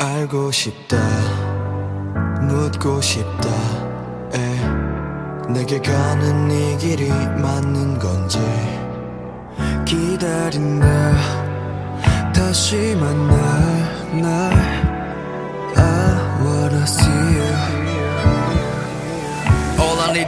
알고 싶다. 묻고 싶다. 에 내게 가는 이 길이 맞는 건지. 기다린다 다시 만날 날. I wanna see you All I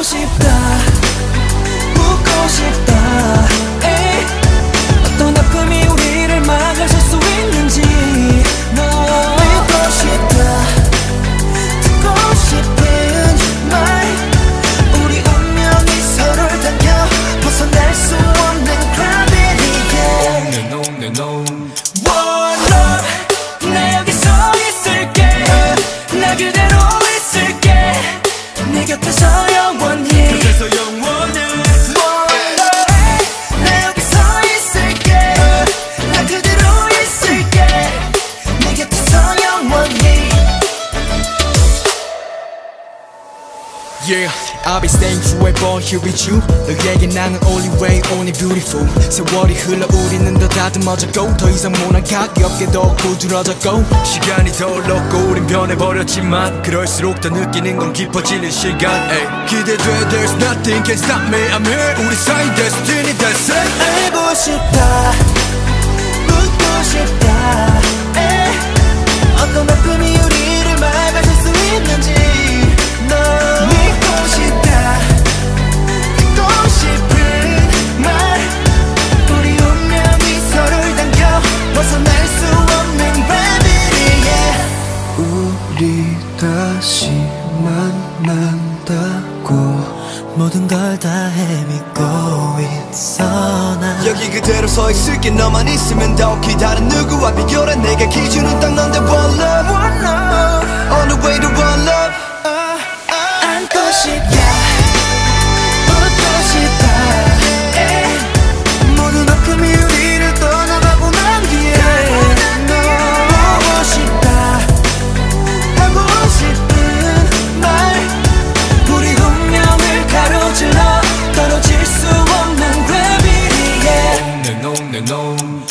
알고 Yeah, I'll be staying forever here with you 너에게 나는 only way, only beautiful 세월이 흘러 우리는 더 다듬어졌고 더 이상 모난 가볍게 더 구드러졌고 시간이 더 흘렀고 우린 변해버렸지만 그럴수록 더 느끼는 건 깊어지는 시간 에이, 기대돼 there's nothing can stop me I'm here 우리 사이 destiny that's it 알고 싶다 우리 다시 만난다고. 모든 걸 다 헤매고 있어 나. 여기 그대로 서 있을게 너만 있으면 더욱이 다른 누구와 비교해 내게 기준은 딱 내 놈,